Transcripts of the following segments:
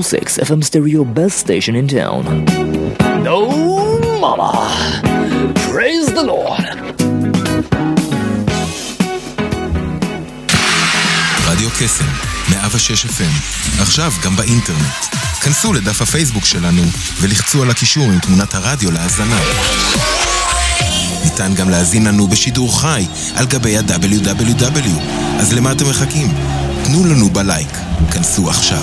06 FM stereo best station in town. No mama. Praise the Lord. רדיו קסם, 106 FM, עכשיו גם באינטרנט. כנסו לדף הפייסבוק שלנו ולחצו על הקישור עם תמונת הרדיו להאזנה. ניתן גם להאזין לנו בשידור חי על גבי ה-WW. אז למה אתם מחכים? תנו לנו בלייק. כנסו עכשיו.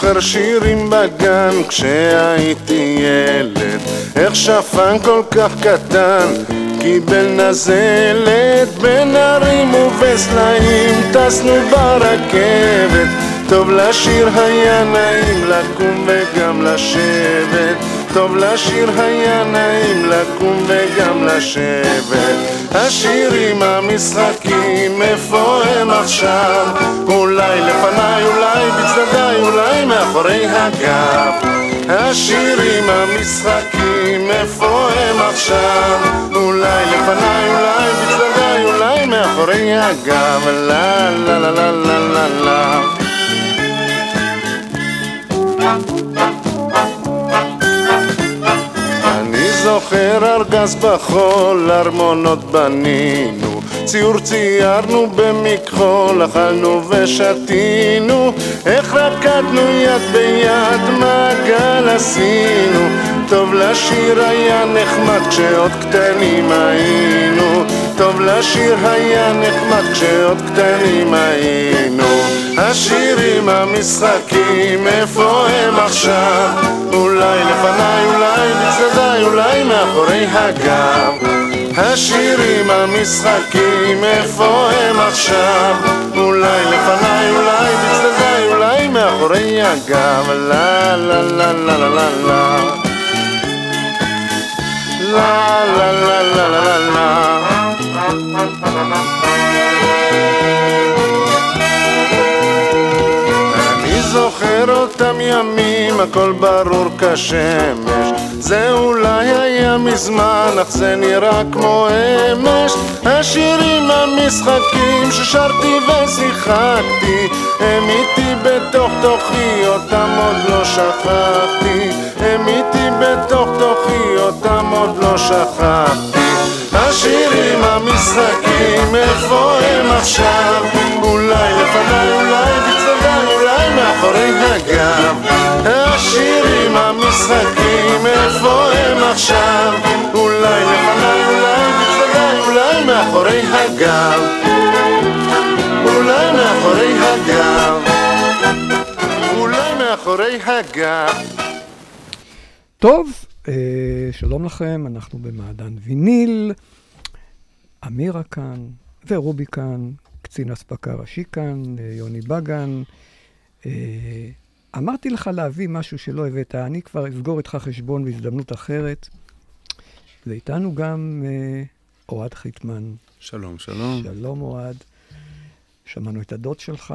זוכר שירים בגן כשהייתי ילד. איך שפן כל כך קטן קיבל נזלת בין הרים ובסלעים. טסנו ברכבת טוב לשיר היה נעים לקום וגם לשבת טוב לשיר היה נעים לקום וגם לשבת. השירים המשחקים איפה הם עכשיו? אולי לפניי אולי בצדדיי אולי מאחורי הגב. השירים המשחקים איפה הם עכשיו? אולי לפניי אולי בצדדיי אולי מאחורי הגב. לה לה לה לה לה לה זוכר ארגז בחול, ארמונות בנינו. ציור ציירנו במכחול, אכלנו ושתינו. איך רקדנו יד ביד, מעגל עשינו. טוב לשיר היה נחמד כשעוד קטנים היינו. טוב לשיר היה נחמד כשעוד קטנים היינו. השירים המשחקים איפה הם עכשיו? אולי לפניי אולי בצדדיי אולי מאחורי הגב השירים המשחקים איפה הם עכשיו אולי לפניי אולי בצדדיי אולי מאחורי הגב לה לה לה לה לה לה לה La la la la la la זוכר אותם ימים, הכל ברור כשמש. זה אולי היה מזמן, אך זה נראה כמו אמש. השירים המשחקים ששרתי ושיחקתי הם איתי בתוך תוכי, אותם עוד לא שכחתי. הם איתי בתוך תוכי, אותם עוד לא שכחתי. השירים המשחקים, איפה הם עכשיו? אולי לפניי, אולי מאחורי הגב השירים המשחקים, איפה הם עכשיו? אולי לפניי, אולי בצדדיי, אולי מאחורי הגב אולי מאחורי הגב אולי מאחורי הגב טוב, אה, שלום לכם, אנחנו במעדן ויניל. אמירה כאן, ורובי כאן, קצין אספקה ראשי כאן, אה, יוני בגן. אה, אמרתי לך להביא משהו שלא הבאת, אני כבר אסגור איתך חשבון בהזדמנות אחרת. ואיתנו גם אה, אוהד חיטמן. שלום, שלום. שלום אוהד. שמענו את הדוד שלך,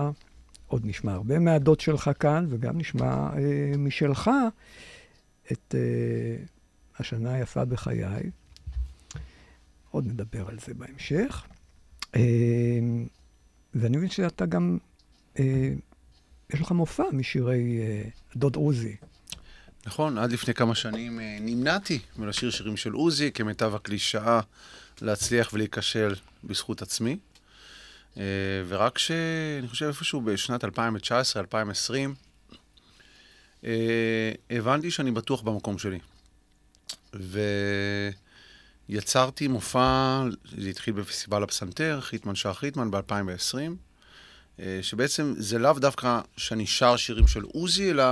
עוד נשמע הרבה מהדוד שלך כאן, וגם נשמע אה, משלך את אה, השנה היפה בחיי. עוד נדבר על זה בהמשך. אה, ואני מבין שאתה גם, אה, יש לך מופע משירי אה, דוד עוזי. נכון, עד לפני כמה שנים אה, נמנעתי מלשיר שירים של עוזי כמיטב הקלישאה להצליח ולהיכשל בזכות עצמי. אה, ורק ש... אני חושב איפשהו בשנת 2019-2020, אה, הבנתי שאני בטוח במקום שלי. ויצרתי מופע, זה התחיל בפסטיבל הפסנתר, חיטמן שער חיטמן ב-2020, אה, שבעצם זה לאו דווקא שאני שר שירים של עוזי, אלא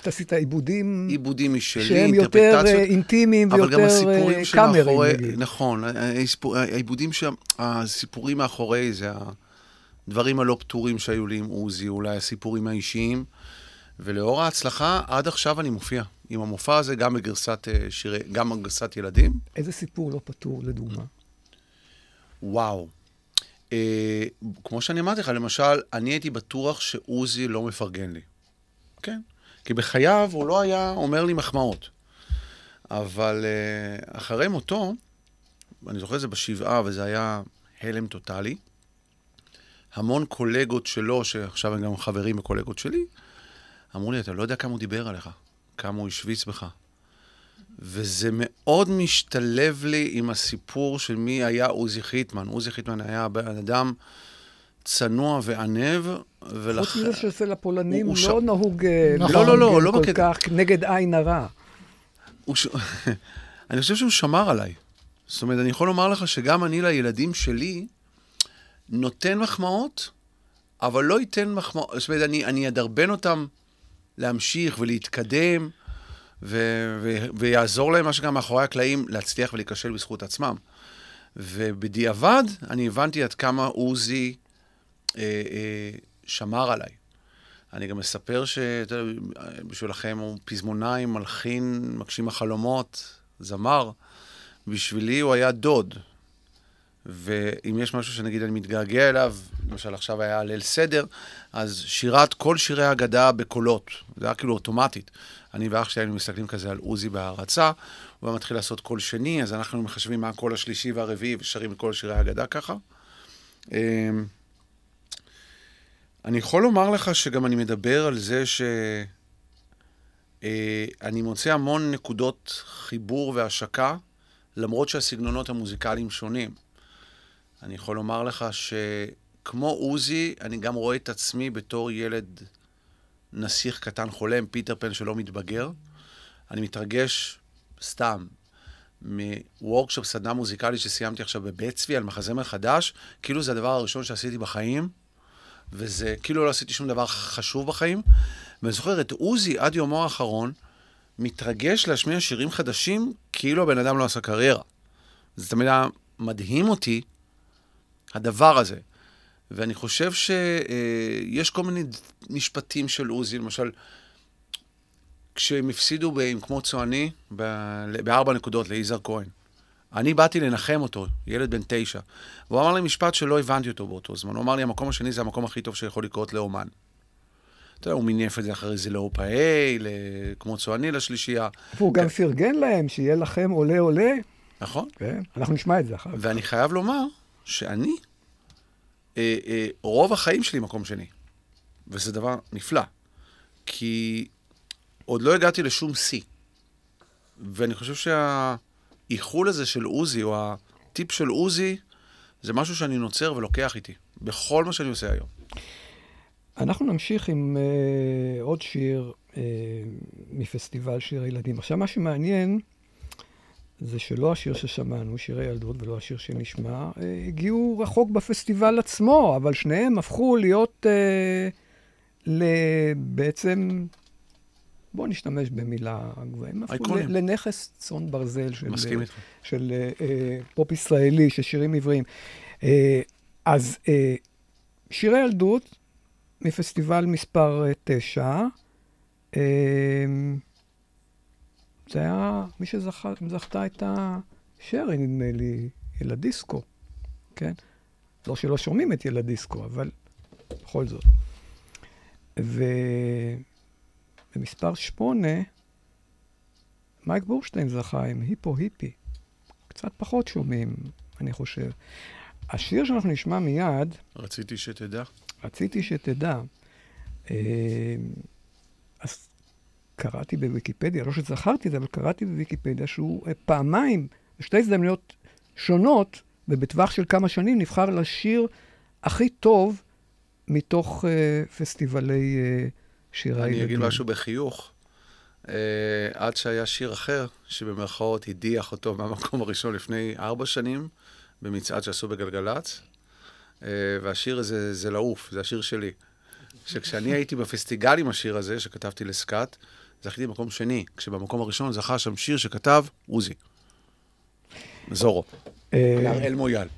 אתה עשית עיבודים עיבודים משלי, שהם יותר. אה, אינטימיים אבל גם ויותר הסיפורים אה, שמאחורי, קאמרים, נגיד. נכון, העיבודים שם, הסיפורים מאחורי זה הדברים הלא פתורים שהיו לי עם עוזי, אולי הסיפורים האישיים. ולאור ההצלחה, עד עכשיו אני מופיע עם המופע הזה, גם בגרסת אה, שירי, גם בגרסת ילדים. איזה סיפור לא פתור, לדוגמה? וואו. אה, כמו שאני אמרתי לך, למשל, אני הייתי בטוח שעוזי לא מפרגן לי. כן. כי בחייו הוא לא היה אומר לי מחמאות. אבל אה, אחרי מותו, אני זוכר את זה בשבעה, וזה היה הלם טוטאלי. המון קולגות שלו, שעכשיו הם גם חברים וקולגות שלי, אמרו לי, אתה לא יודע כמה הוא דיבר עליך, כמה הוא השוויץ בך. וזה מאוד משתלב לי עם הסיפור של מי היה עוזי חיטמן. עוזי חיטמן היה בן אדם צנוע וענב, חוץ ולכן... מזה שאצל הפולנים הוא לא ש- נהוג אה, לא, לא, לא, לפרגן לא כל בקטע- כך נגד עין הרע. הוא ש... אני חושב שהוא שמר עליי. זאת אומרת, אני יכול לומר לך שגם אני לילדים שלי נותן מחמאות, אבל לא ייתן מחמאות, זאת אומרת, אני, אני אדרבן אותם להמשיך ולהתקדם, ו... ו... ויעזור להם, מה שגם מאחורי הקלעים, להצליח ולהיכשל בזכות עצמם. ובדיעבד, אני הבנתי עד כמה עוזי אה, אה, שמר עליי. אני גם מספר שבשבילכם הוא פזמונאי, מלחין, מגשים החלומות, זמר. בשבילי הוא היה דוד. ואם יש משהו שנגיד אני מתגעגע אליו, למשל עכשיו היה ליל סדר, אז שירת כל שירי ההגדה בקולות. זה היה כאילו אוטומטית. אני ואח שלי היינו מסתכלים כזה על עוזי בהערצה, הוא היה מתחיל לעשות קול שני, אז אנחנו מחשבים מה הקול השלישי והרביעי ושרים את כל שירי ההגדה ככה. אמ, אני יכול לומר לך שגם אני מדבר על זה ש... אה, מוצא המון נקודות חיבור והשקה, למרות שהסגנונות המוזיקליים שונים. אני יכול לומר לך שכמו עוזי, אני גם רואה את עצמי בתור ילד נסיך קטן חולם, פיטר פן שלא מתבגר. אני מתרגש סתם מוורקשופ סדנה מוזיקלית שסיימתי עכשיו בבית צבי על מחזמר חדש, כאילו זה הדבר הראשון שעשיתי בחיים, וזה כאילו לא עשיתי שום דבר חשוב בחיים. ואני זוכר את עוזי עד יומו האחרון, מתרגש להשמיע שירים חדשים, כאילו הבן אדם לא עשה קריירה. זה תמיד היה מדהים אותי, הדבר הזה. ואני חושב שיש כל מיני משפטים של עוזי, למשל, כשהם הפסידו ב- עם כמו צועני, בארבע נקודות ליזהר כהן. אני באתי לנחם אותו, ילד בן תשע. והוא אמר לי משפט שלא הבנתי אותו באותו זמן. הוא אמר לי, המקום השני זה המקום הכי טוב שיכול לקרות לאומן. אתה יודע, הוא מינף את זה אחרי זה לאופאי, כמו צועני לשלישייה. והוא גם פרגן להם, שיהיה לכם עולה עולה. נכון? כן, אנחנו נשמע את זה אחר כך. ואני חייב לומר שאני, אה, אה, רוב החיים שלי מקום שני. וזה דבר נפלא. כי עוד לא הגעתי לשום שיא. ואני חושב שהאיחול הזה של עוזי, או הטיפ של עוזי, זה משהו שאני נוצר ולוקח איתי, בכל מה שאני עושה היום. אנחנו נמשיך עם uh, עוד שיר uh, מפסטיבל שיר הילדים. עכשיו, מה שמעניין זה שלא השיר ששמענו, שירי ילדות, ולא השיר שנשמע, uh, הגיעו רחוק בפסטיבל עצמו, אבל שניהם הפכו להיות uh, בעצם, בואו נשתמש במילה גבוהה, הם הפכו לנכס צאן ברזל של, uh, איתך. של uh, uh, פופ ישראלי, של שירים עבריים. Uh, אז uh, שירי ילדות, מפסטיבל מספר 9. זה היה מי שזכתה את השרי, נדמה לי, ילדיסקו, כן? לא שלא שומעים את ילדיסקו, אבל בכל זאת. ובמספר 8, מייק בורשטיין זכה עם היפו היפי. קצת פחות שומעים, אני חושב. השיר שאנחנו נשמע מיד, רציתי שתדע. רציתי שתדע, אה, אז קראתי בוויקיפדיה, לא שזכרתי את זה, אבל קראתי בוויקיפדיה שהוא אה, פעמיים, בשתי הזדמנויות שונות, ובטווח של כמה שנים, נבחר לשיר הכי טוב מתוך אה, פסטיבלי אה, שירי אני הילדים. אגיד משהו בחיוך. אה, עד שהיה שיר אחר, שבמרכאות הדיח אותו מהמקום הראשון לפני ארבע שנים, במצעד שעשו בגלגלצ, אה, והשיר הזה זה לעוף, זה השיר שלי. שכשאני הייתי בפסטיגל עם השיר הזה, שכתבתי לסקאט, זכיתי במקום שני, כשבמקום הראשון זכה שם שיר שכתב עוזי. זורו. אה, להראל מויאל.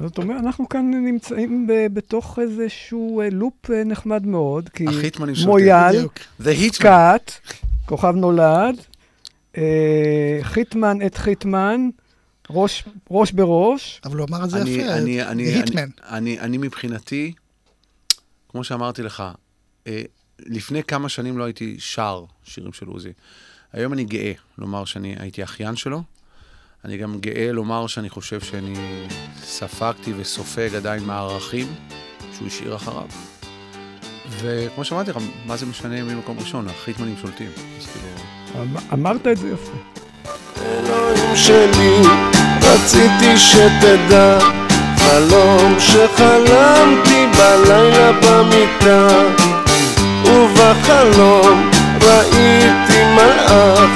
זאת אומרת, אנחנו כאן נמצאים בתוך איזשהו אה, לופ אה, נחמד מאוד, כי שולטים. מויאל, בדיוק. The Hitman. סקאט, כוכב נולד, חיטמן את חיטמן, ראש, ראש בראש. אבל הוא אמר את זה אני- יפה, אני- אני- אני- היטמן. אני אני מבחינתי, כמו שאמרתי לך, לפני כמה שנים לא הייתי שר שירים של עוזי. היום אני גאה לומר שאני הייתי אחיין שלו. אני גם גאה לומר שאני חושב שאני ספגתי וסופג עדיין מהערכים שהוא השאיר אחריו. וכמו שאמרתי לך, מה זה משנה ממקום ראשון, החיטמנים שולטים. אז כאילו... אמ- אמרת את זה יפה. אלוהים שלי, רציתי שתדע חלום שחלמתי בלילה במיטה ובחלום ראיתי מלאך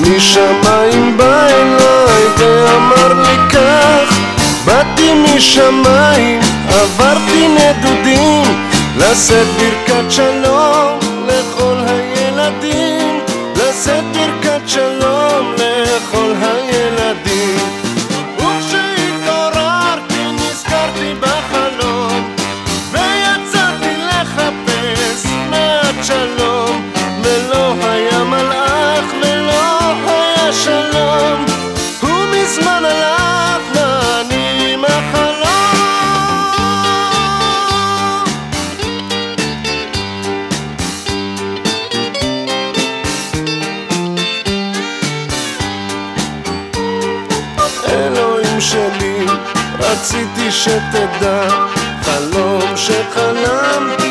משמיים בא אליי ואמר לי כך באתי משמיים, עברתי נדודים לשאת ברכת שלום שתדע חלום שחלמתי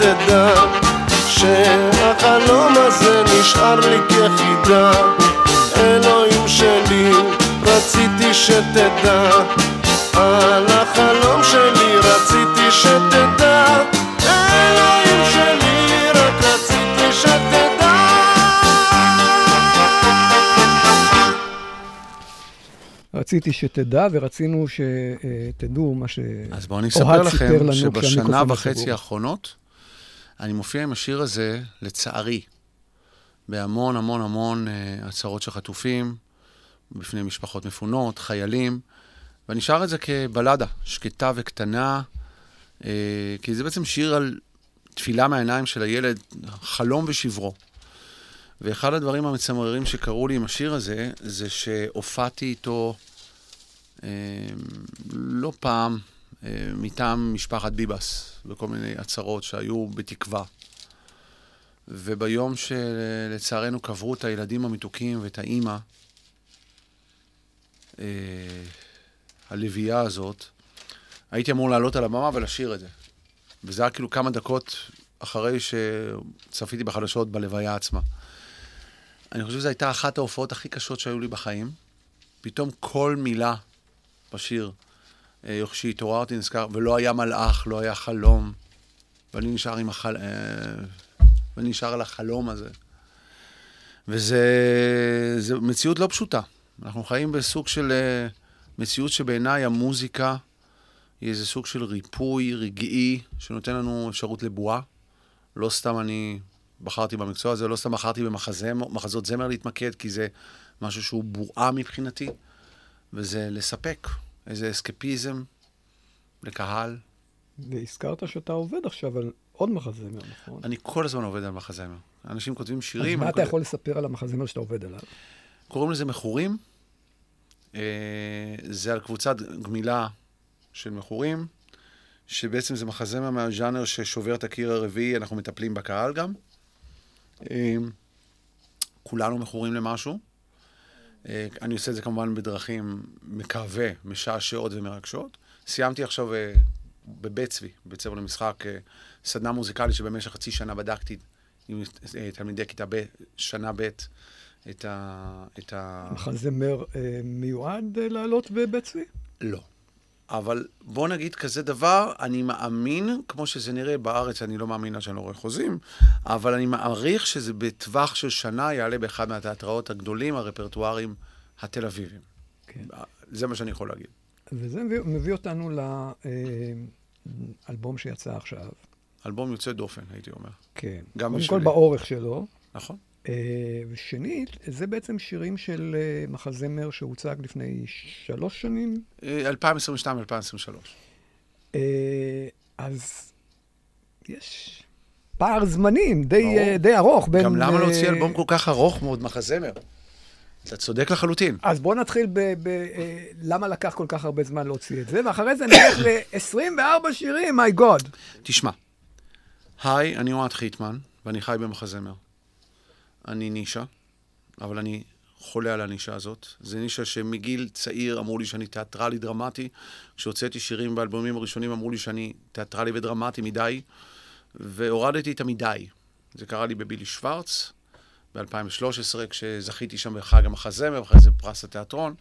שתדע שהחלום הזה נשאר לי כחידה. אלוהים שלי, רציתי שתדע על החלום שלי, רציתי שתדע. אלוהים שלי, רק רציתי שתדע. רציתי שתדע ורצינו שתדעו מה שאוהד אז בואו אני אספר סיפר לכם שבשנה וחצי. האחרונות, אני מופיע עם השיר הזה, לצערי, בהמון המון המון אה, הצהרות של חטופים, בפני משפחות מפונות, חיילים, ואני שר את זה כבלדה, שקטה וקטנה, אה, כי זה בעצם שיר על תפילה מהעיניים של הילד, חלום ושברו. ואחד הדברים המצמררים שקרו לי עם השיר הזה, זה שהופעתי איתו אה, לא פעם מטעם משפחת ביבס, בכל מיני עצרות שהיו בתקווה. וביום שלצערנו קברו את הילדים המתוקים ואת האימא, אה, הלוויה הזאת, הייתי אמור לעלות על הבמה ולשיר את זה. וזה היה כאילו כמה דקות אחרי שצפיתי בחדשות בלוויה עצמה. אני חושב שזו הייתה אחת ההופעות הכי קשות שהיו לי בחיים. פתאום כל מילה בשיר, אה, כשהתעוררתי נזכר, ולא היה מלאך, לא היה חלום, ואני נשאר עם החל... אה, ואני נשאר על החלום הזה. וזה זה מציאות לא פשוטה. אנחנו חיים בסוג של אה, מציאות שבעיניי המוזיקה היא איזה סוג של ריפוי רגעי שנותן לנו אפשרות לבועה. לא סתם אני בחרתי במקצוע הזה, לא סתם בחרתי במחזות זמר להתמקד, כי זה משהו שהוא בועה מבחינתי, וזה לספק איזה אסקפיזם לקהל. והזכרת שאתה עובד עכשיו על עוד מחזמר, נכון? אני כל הזמן עובד על מחזמר. אנשים כותבים שירים. אז מה אתה כותב... יכול לספר על המחזמר שאתה עובד עליו? קוראים לזה מכורים. אה, זה על קבוצת גמילה של מכורים, שבעצם זה מחזמר מהז'אנר ששובר את הקיר הרביעי, אנחנו מטפלים בקהל גם. אה, כולנו מכורים למשהו. אה, אני עושה את זה כמובן בדרכים מקווה, משעשעות ומרגשות. סיימתי עכשיו בבית צבי, בית ספר למשחק, סדנה מוזיקלית שבמשך חצי שנה בדקתי עם תלמידי כיתה ב', שנה ב', את ה... את ה... מחזמר אה, מיועד אה, לעלות בבית צבי? לא. אבל בוא נגיד כזה דבר, אני מאמין, כמו שזה נראה בארץ, אני לא מאמין עד שאני לא רואה חוזים, אבל אני מעריך שזה בטווח של שנה יעלה באחד מהתיאטראות הגדולים, הרפרטואריים התל אביביים. כן. זה מה שאני יכול להגיד. וזה מביא, מביא אותנו לאלבום שיצא עכשיו. אלבום יוצא דופן, הייתי אומר. כן. גם קודם כל באורך שלו. נכון. Uh, ושנית, זה בעצם שירים של uh, מחזמר שהוצג לפני שלוש שנים. 2022-2023. Uh, אז יש פער זמנים די, די ארוך בין... גם למה להוציא אלבום כל כך ארוך מאוד מחזמר? אתה צודק לחלוטין. אז בוא נתחיל ב... ב למה לקח כל כך הרבה זמן להוציא את זה, ואחרי זה נלך ל-24 שירים, מיי גוד. תשמע, היי, אני אוהד חיטמן, ואני חי במחזמר. אני נישה, אבל אני חולה על הנישה הזאת. זה נישה שמגיל צעיר אמרו לי שאני תיאטרלי דרמטי. כשהוצאתי שירים באלבומים הראשונים אמרו לי שאני תיאטרלי ודרמטי מדי, והורדתי את המדי. זה קרה לי בבילי שוורץ ב-2013, כשזכיתי שם בחג המחזמר, ואחרי זה פרס התיאטרון.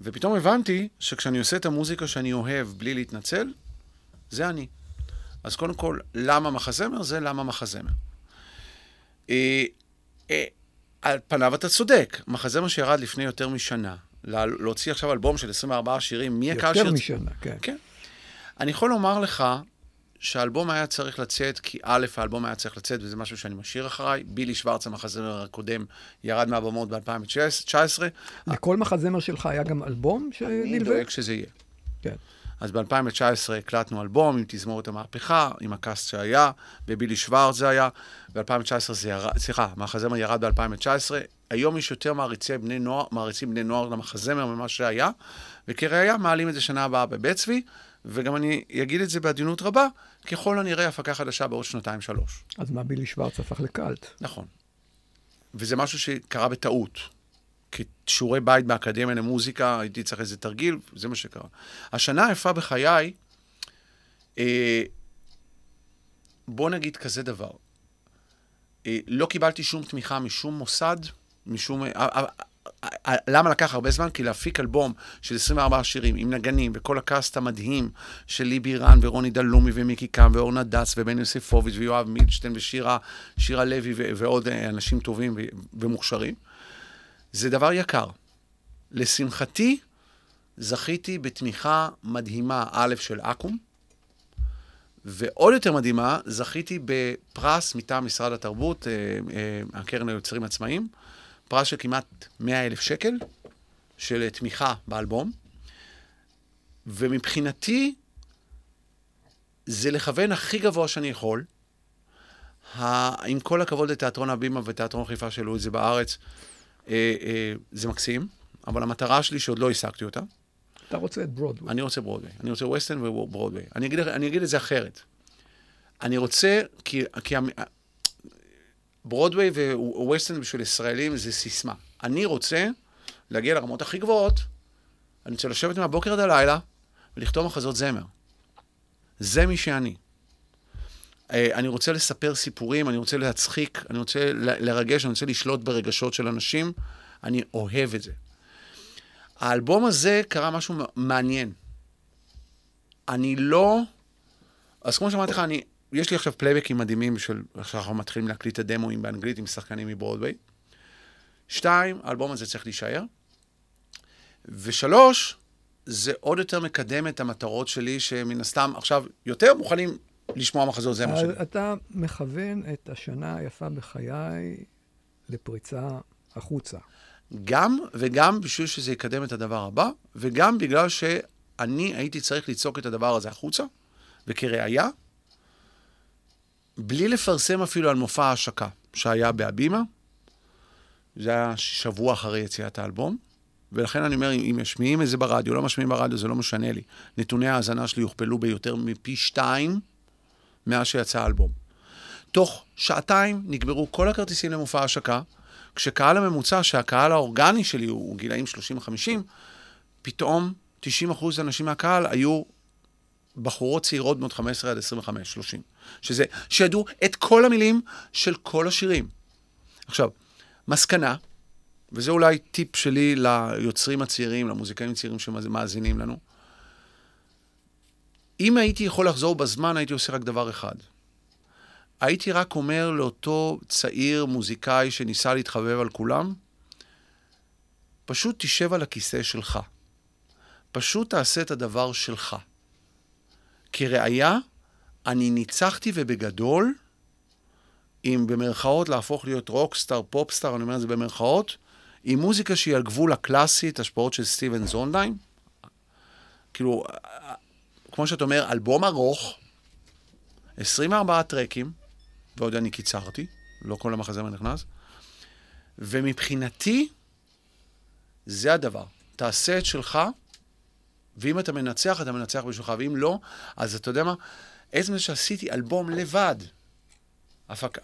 ופתאום הבנתי שכשאני עושה את המוזיקה שאני אוהב בלי להתנצל, זה אני. אז קודם כל, למה מחזמר? זה למה מחזמר. אה, אה, על פניו אתה צודק, מחזמר שירד לפני יותר משנה, להוציא עכשיו אלבום של 24 שירים, מי הקהל ש... יותר משנה, כן. כן. אני יכול לומר לך שהאלבום היה צריך לצאת, כי א', האלבום היה צריך לצאת, וזה משהו שאני משאיר אחריי. בילי שוורץ, המחזמר הקודם, ירד מהבמות ב-2019. לכל מחזמר שלך היה גם אלבום שנלווה? אני דואג שזה יהיה. כן. אז ב-2019 הקלטנו אלבום עם תזמורת המהפכה, עם הקאסט שהיה, ובילי שוורץ זה היה. ב-2019 זה ירד, סליחה, המחזמר ירד ב-2019. היום יש יותר מעריצי בני נוער, מעריצים בני נוער למחזמר ממה שהיה, וכראיה מעלים את זה שנה הבאה בבית צבי, וגם אני אגיד את זה בעדינות רבה, ככל הנראה הפקה חדשה בעוד שנתיים-שלוש. אז מה בילי שוורץ הפך לקאלט? נכון. וזה משהו שקרה בטעות. כשיעורי בית באקדמיה למוזיקה, הייתי צריך איזה תרגיל, זה מה שקרה. השנה היפה בחיי, אה, בוא נגיד כזה דבר, אה, לא קיבלתי שום תמיכה משום מוסד, משום... אה, אה, אה, למה לקח הרבה זמן? כי להפיק אלבום של 24 שירים עם נגנים וכל הקאסט המדהים של ליבי רן ורוני דלומי ומיקי קם ואורנה דס ובן יוסיפוביץ' ויואב מילשטיין ושירה לוי ועוד אנשים טובים ומוכשרים. זה דבר יקר. לשמחתי, זכיתי בתמיכה מדהימה, א', של אקו"ם, ועוד יותר מדהימה, זכיתי בפרס מטעם משרד התרבות, אה, אה, הקרן ליוצרים עצמאיים, פרס של כמעט 100 אלף שקל של תמיכה באלבום, ומבחינתי זה לכוון הכי גבוה שאני יכול. עם כל הכבוד לתיאטרון הבימה ותיאטרון חיפה שהעלו את זה בארץ, זה מקסים, אבל המטרה שלי שעוד לא השגתי אותה. אתה רוצה את ברודווי. אני רוצה ברודווי. אני רוצה ווסטרן וברודווי. אני אגיד, אני אגיד את זה אחרת. אני רוצה, כי, כי ברודווי וווסטרן בשביל ישראלים זה סיסמה. אני רוצה להגיע לרמות הכי גבוהות, אני רוצה לשבת מהבוקר עד הלילה ולכתוב מחזות זמר. זה מי שאני. אה, אני רוצה לספר סיפורים, אני רוצה להצחיק, אני רוצה לרגש, אני רוצה לשלוט ברגשות של אנשים, אני אוהב את זה. האלבום הזה קרה משהו מעניין. אני לא... אז כמו שאמרתי לך, אני... יש לי עכשיו פלייבקים מדהימים של... עכשיו אנחנו מתחילים להקליט את הדמואים באנגלית עם שחקנים מברודוויי. שתיים, האלבום הזה צריך להישאר. ושלוש, זה עוד יותר מקדם את המטרות שלי, שמן הסתם עכשיו יותר מוכנים לשמוע מחזות, אז שלי. אתה מכוון את השנה היפה בחיי לפריצה החוצה. גם וגם בשביל שזה יקדם את הדבר הבא, וגם בגלל שאני הייתי צריך לצעוק את הדבר הזה החוצה, וכראיה, בלי לפרסם אפילו על מופע ההשקה שהיה בהבימה, זה היה שבוע אחרי יציאת האלבום, ולכן אני אומר, אם משמיעים את זה ברדיו, לא משמיעים ברדיו, זה לא משנה לי. נתוני ההאזנה שלי הוכפלו ביותר מפי שתיים מאז שיצא האלבום. תוך שעתיים נגמרו כל הכרטיסים למופע ההשקה, כשקהל הממוצע, שהקהל האורגני שלי הוא גילאים 30-50, פתאום 90% אנשים מהקהל היו בחורות צעירות בנות 15 עד 25, 30. שזה, שידעו את כל המילים של כל השירים. עכשיו, מסקנה, וזה אולי טיפ שלי ליוצרים הצעירים, למוזיקאים הצעירים שמאזינים לנו, אם הייתי יכול לחזור בזמן, הייתי עושה רק דבר אחד. הייתי רק אומר לאותו צעיר מוזיקאי שניסה להתחבב על כולם, פשוט תשב על הכיסא שלך. פשוט תעשה את הדבר שלך. כראיה, אני ניצחתי ובגדול, אם במרכאות להפוך להיות רוקסטאר, פופסטאר, אני אומר את זה במרכאות, עם מוזיקה שהיא על גבול הקלאסית, השפעות של סטיבן זונדהיים. כאילו, כמו שאתה אומר, אלבום ארוך, 24 טרקים, ועוד אני קיצרתי, לא כל המחזמר נכנס, ומבחינתי, זה הדבר. תעשה את שלך, ואם אתה מנצח, אתה מנצח בשבילך, ואם לא, אז אתה יודע מה? עצם שעשיתי אלבום לבד, הפק...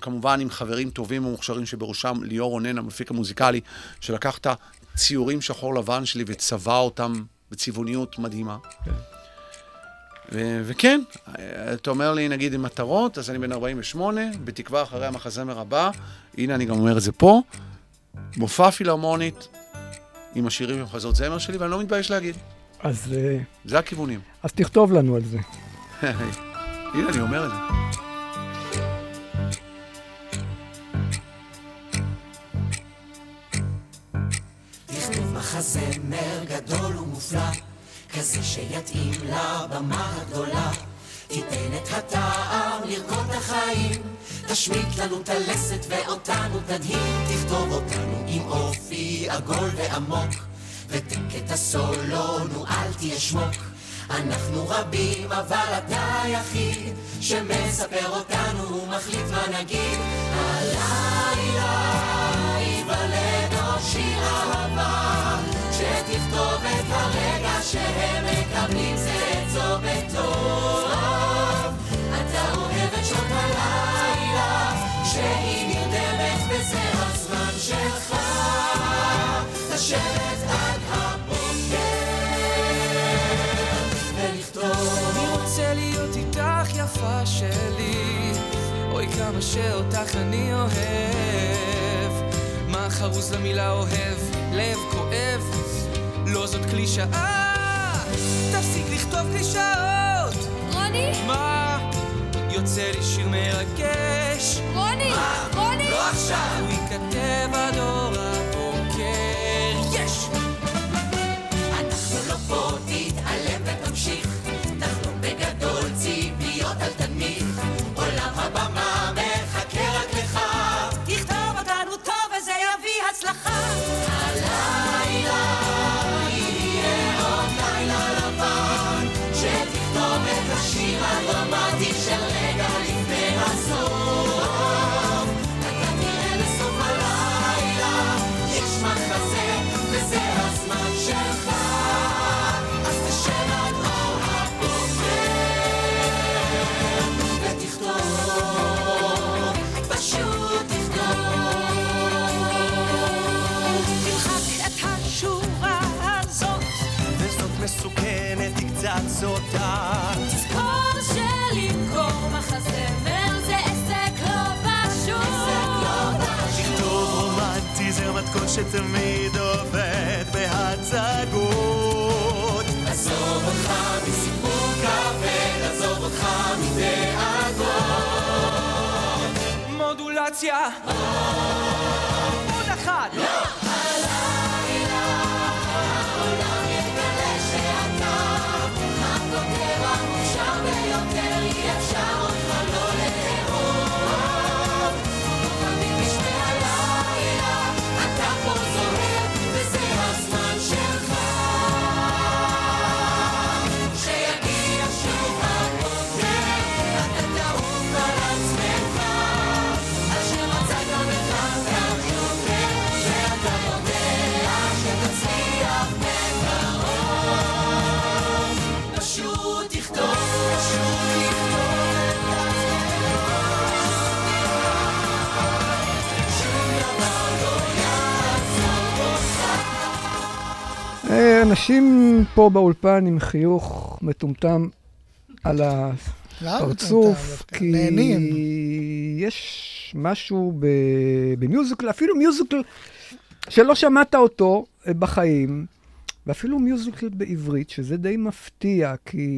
כמובן עם חברים טובים ומוכשרים שבראשם ליאור רונן, המפיק המוזיקלי, שלקח את הציורים שחור לבן שלי וצבע אותם בצבעוניות מדהימה. כן. ו- וכן, אתה אומר לי, נגיד, עם מטרות, אז אני בן 48, בתקווה אחרי המחזמר הבא, הנה אני גם אומר את זה פה, מופע פילהרמונית עם השירים ומחזות זמר שלי, ואני לא מתבייש להגיד, אז, אה, זה הכיוונים. אז תכתוב לנו על זה. הנה, אני אומר את זה. מחזמר כזה שיתאים לבמה הגדולה. תיתן את הטעם לרקוד את החיים, תשמיט לנו את הלסת ואותנו תדהים, תכתוב אותנו עם אופי עגול ועמוק, ותן קטע סולו, נו אל תהיה שמוק. אנחנו רבים, אבל אתה היחיד שמספר אותנו ומחליט מה נגיד. הלילה ייוולד עוד שיר אהבה, שתכתוב את הרגע שהם מקבלים זה זו בטוב. אתה אוהב את שעות הלילה, שהיא נרדמת וזה הזמן שלך. לשבת עד הבוקר ולכתוב. אני רוצה להיות איתך יפה שלי, אוי כמה שאותך אני אוהב. מה חרוז למילה אוהב, לב כואב, לא זאת קלישאה, לכתוב קלישאות. רוני? מה? יוצא לי שיר מרגש, רוני! רוני! לא עכשיו, הוא ייכתב עד אור הבוקר, יש! אנחנו השיר הדרמטי של רגע לפני הסוף. אתה תראה בסוף הלילה, יש מחזה, וזה הזמן שלך. אז תשב עד אור הבוקר, ותכתוב, פשוט תכתוב. תמחק את השורה הזאת, וזאת מסוכנת, היא קצת סוטה. שתמיד עובד בהצגות. עזוב אותך מסיפור כבד, עזוב אותך מדאגות. מודולציה. עוד אחת. הלילה אנשים פה באולפן עם חיוך מטומטם על הפרצוף, כי נהנים. יש משהו במיוזיקל, אפילו מיוזיקל שלא שמעת אותו אה, בחיים, ואפילו מיוזיקל בעברית, שזה די מפתיע, כי...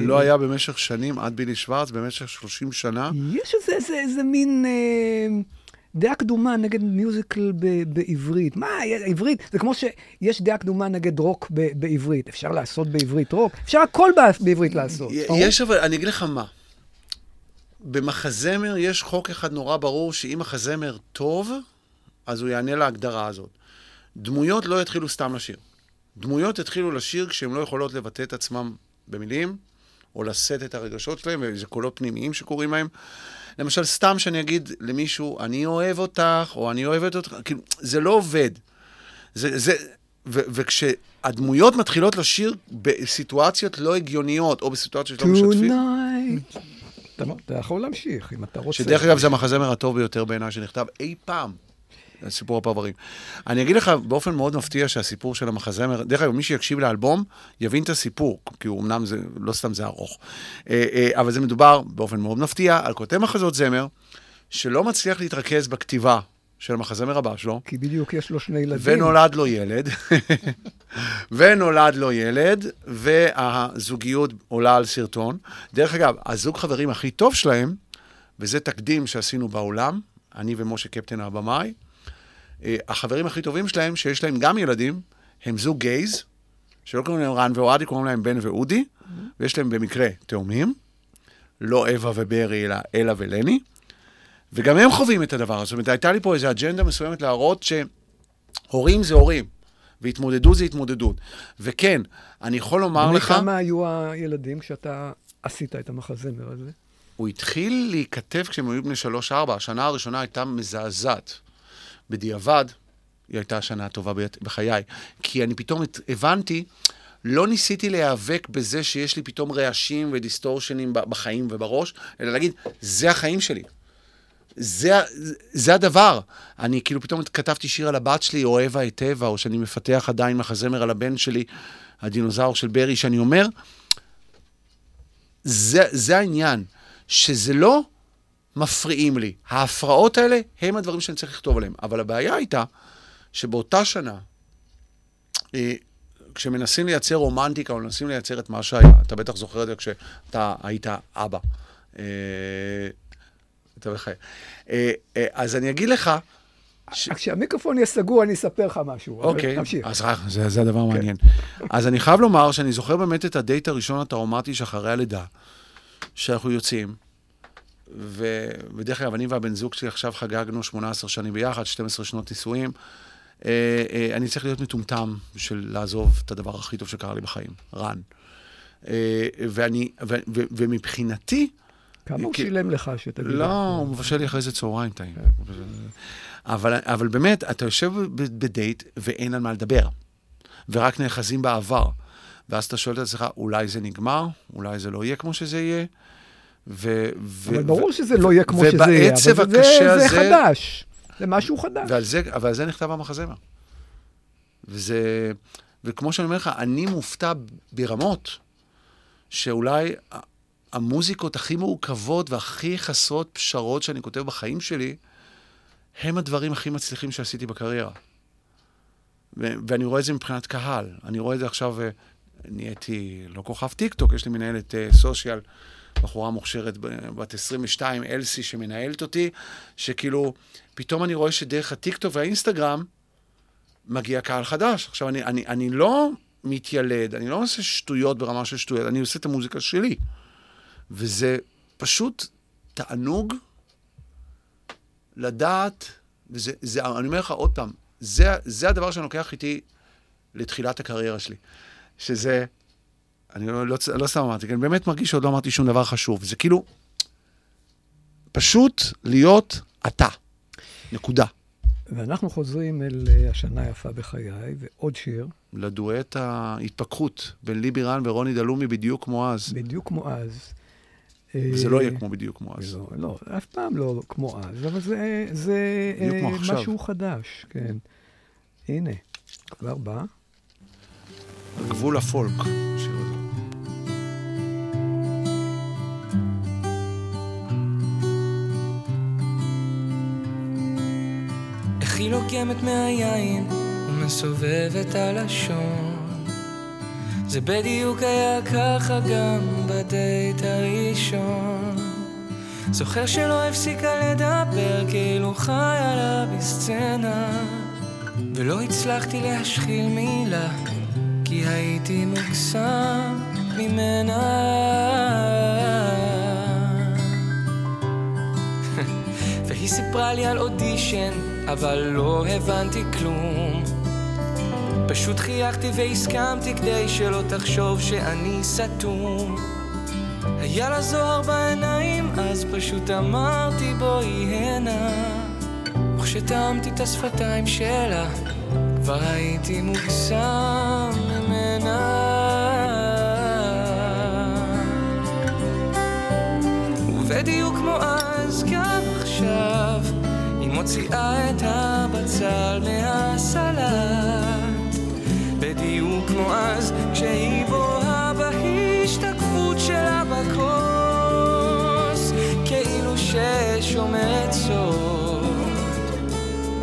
אה, לא היה במשך שנים, עד בילי שוורץ, במשך 30 שנה. יש איזה, איזה, איזה מין אה, דעה קדומה נגד מיוזיקל ב, בעברית. מה, עברית? זה כמו שיש דעה קדומה נגד רוק ב, בעברית. אפשר לעשות בעברית רוק? אפשר הכל בעברית לעשות. יש אבל, אני אגיד לך מה. במחזמר יש חוק אחד נורא ברור, שאם מחזמר טוב, אז הוא יענה להגדרה הזאת. דמויות לא יתחילו סתם לשיר. דמויות יתחילו לשיר כשהן לא יכולות לבטא את עצמם במילים, או לשאת את הרגשות שלהם, וזה קולות פנימיים שקוראים להם. למשל, סתם שאני אגיד למישהו, אני אוהב אותך, או אני אוהבת אותך, כאילו, זה לא עובד. זה, זה, ו, וכשהדמויות מתחילות לשיר בסיטואציות לא הגיוניות, או בסיטואציות שלא משתפים, Tonight. אתה אתה יכול להמשיך, אם אתה רוצה. שדרך אגב זה המחזמר הטוב ביותר בעיניי שנכתב אי פעם. סיפור הפרברים. אני אגיד לך באופן מאוד מפתיע שהסיפור של המחזמר, דרך אגב, מי שיקשיב לאלבום, יבין את הסיפור, כי הוא אמנם זה, לא סתם זה ארוך. אה, אה, אבל זה מדובר באופן מאוד מפתיע על כותב מחזות זמר, שלא מצליח להתרכז בכתיבה של המחזמר הבא שלו, כי בדיוק יש לו שני ילדים. ונולד לו ילד, ונולד לו ילד, והזוגיות עולה על סרטון. דרך אגב, הזוג חברים הכי טוב שלהם, וזה תקדים שעשינו בעולם, אני ומשה קפטן הבמאי, החברים הכי טובים שלהם, שיש להם גם ילדים, הם זוג גייז, שלא קוראים להם רן ואוהדי, קוראים להם בן ואודי, ויש להם במקרה תאומים, לא אווה וברי, אלא אלה ולני, וגם הם חווים את הדבר הזה. זאת אומרת, הייתה לי פה איזו אג'נדה מסוימת להראות שהורים זה הורים, והתמודדות זה התמודדות. וכן, אני יכול לומר לך... כמה היו הילדים כשאתה עשית את המחזמר הזה? הוא התחיל להיכתב כשהם היו בני שלוש-ארבע. השנה הראשונה הייתה מזעזעת. בדיעבד, היא הייתה השנה הטובה בחיי. כי אני פתאום הבנתי, לא ניסיתי להיאבק בזה שיש לי פתאום רעשים ודיסטורשנים בחיים ובראש, אלא להגיד, זה החיים שלי. זה, זה הדבר. אני כאילו פתאום כתבתי שיר על הבת שלי, אוהבה היטב, או שאני מפתח עדיין מחזמר על הבן שלי, הדינוזאור של ברי, שאני אומר, זה, זה העניין, שזה לא מפריעים לי. ההפרעות האלה הם הדברים שאני צריך לכתוב עליהם. אבל הבעיה הייתה שבאותה שנה, אה, כשמנסים לייצר רומנטיקה או מנסים לייצר את מה שהיה, אתה בטח זוכר את זה כשאתה היית אבא. אה, אתה בחיי. אה, אז אני אגיד לך, ש... כשהמיקרופון יהיה סגור, אני אספר לך משהו. אוקיי, תמשיך. אז רק, זה, זה הדבר המעניין. אז אני חייב לומר שאני זוכר באמת את הדייט הראשון הטראומטי שאחרי הלידה, שאנחנו יוצאים, ו... ודרך אגב, אני והבן זוג שלי עכשיו חגגנו 18 שנים ביחד, 12 שנות נישואים. אה, אה, אני צריך להיות מטומטם בשביל לעזוב את הדבר הכי טוב שקרה לי בחיים, רן. אה, ואני, ו, ו, ומבחינתי, כמה הוא כי- שילם לך שתגיד? לא, הוא מבשל לי אחרי זה צהריים טעים. אבל, אבל באמת, אתה יושב בדייט ואין על מה לדבר, ורק נאחזים בעבר. ואז אתה שואל את עצמך, אולי זה נגמר? אולי זה לא יהיה כמו שזה יהיה? ו... ו- אבל ו- ברור שזה לא יהיה כמו שזה יהיה. אבל זה- זה הזה... חדש. זה משהו חדש. ועל זה, ועל זה נכתב המחזמר. וזה... וכמו שאני אומר לך, אני מופתע ברמות שאולי המוזיקות הכי מורכבות והכי חסרות פשרות שאני כותב בחיים שלי, הם הדברים הכי מצליחים שעשיתי בקריירה. ו- ואני רואה את זה מבחינת קהל. אני רואה את זה עכשיו, אה, נהייתי לא כוכב טיקטוק, יש לי מנהלת אה, social, בחורה מוכשרת, בת 22, אלסי, שמנהלת אותי, שכאילו, פתאום אני רואה שדרך הטיקטוק והאינסטגרם מגיע קהל חדש. עכשיו, אני, אני, אני לא מתיילד, אני לא עושה שטויות ברמה של שטויות, אני עושה את המוזיקה שלי. וזה פשוט תענוג לדעת, וזה, זה, אני אומר לך עוד פעם, זה, זה הדבר שאני לוקח איתי לתחילת הקריירה שלי. שזה, אני לא, לא, לא סתם אמרתי, אני באמת מרגיש שעוד לא אמרתי שום דבר חשוב. זה כאילו, פשוט להיות אתה. נקודה. ואנחנו חוזרים אל אה, השנה היפה בחיי, ועוד שיר, לדואט ההתפכחות בין לי בירן ורוני דלומי בדיוק כמו אז. בדיוק כמו אז. וזה אה, לא יהיה כמו בדיוק כמו אז. לא, לא, אף פעם לא כמו אז, אבל זה, זה אה. משהו חדש, כן. הנה, כבר בא. על גבול הפולק, השיר הזה. איך היא לוקמת מהיין ומסובבת הלשון. זה בדיוק היה ככה גם בדייט הראשון. זוכר שלא הפסיקה לדבר כאילו חיה לה בסצנה ולא הצלחתי להשחיל מילה כי הייתי מוקסם ממנה והיא סיפרה לי על אודישן, אבל לא הבנתי כלום. פשוט חייכתי והסכמתי כדי שלא תחשוב שאני סתום. היה לה זוהר בעיניים, אז פשוט אמרתי בואי הנה. וכשטעמתי את השפתיים שלה, כבר הייתי מוקסם ממנה. ובדיוק כמו אז, גם עכשיו, היא מוציאה את הבצל מהסלט. בדיוק כמו אז, כשהיא בוהה בהשתקפות שלה בכוס, כאילו ששומט סוד.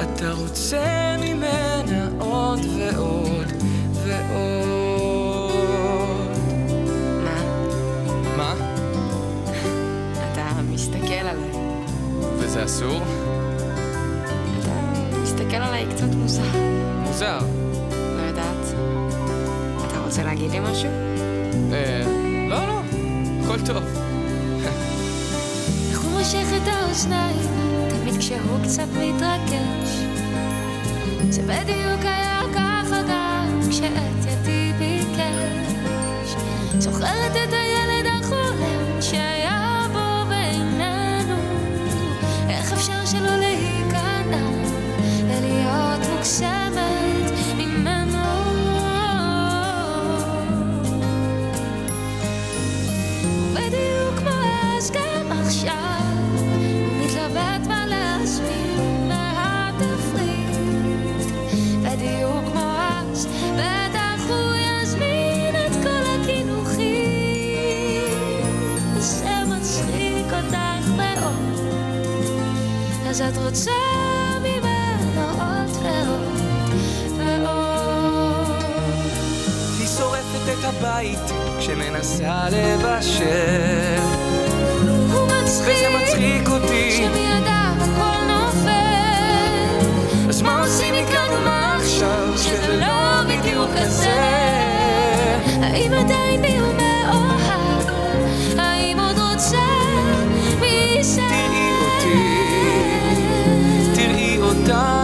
אתה רוצה ממנה עוד ועוד. וזה אסור? אתה מסתכל עליי קצת מוזר. מוזר. לא יודעת. אתה רוצה להגיד לי משהו? אה, לא, לא, הכל טוב. איך הוא מושך את האוזניים, תמיד כשהוא קצת מתרגש. זה בדיוק היה ככה גם כשאת ידי ביקש. זוכרת את הילד רוצה ממנו עוד ועוד ועוד היא שורפת את הבית כשמנסה לבשל. הוא מצחיק, וזה מצחיק אותי. שבידיו הכל נופל. אז מה עושים מכאן ומה עכשיו, שזה לא בדיוק כזה? האם עדיין בי done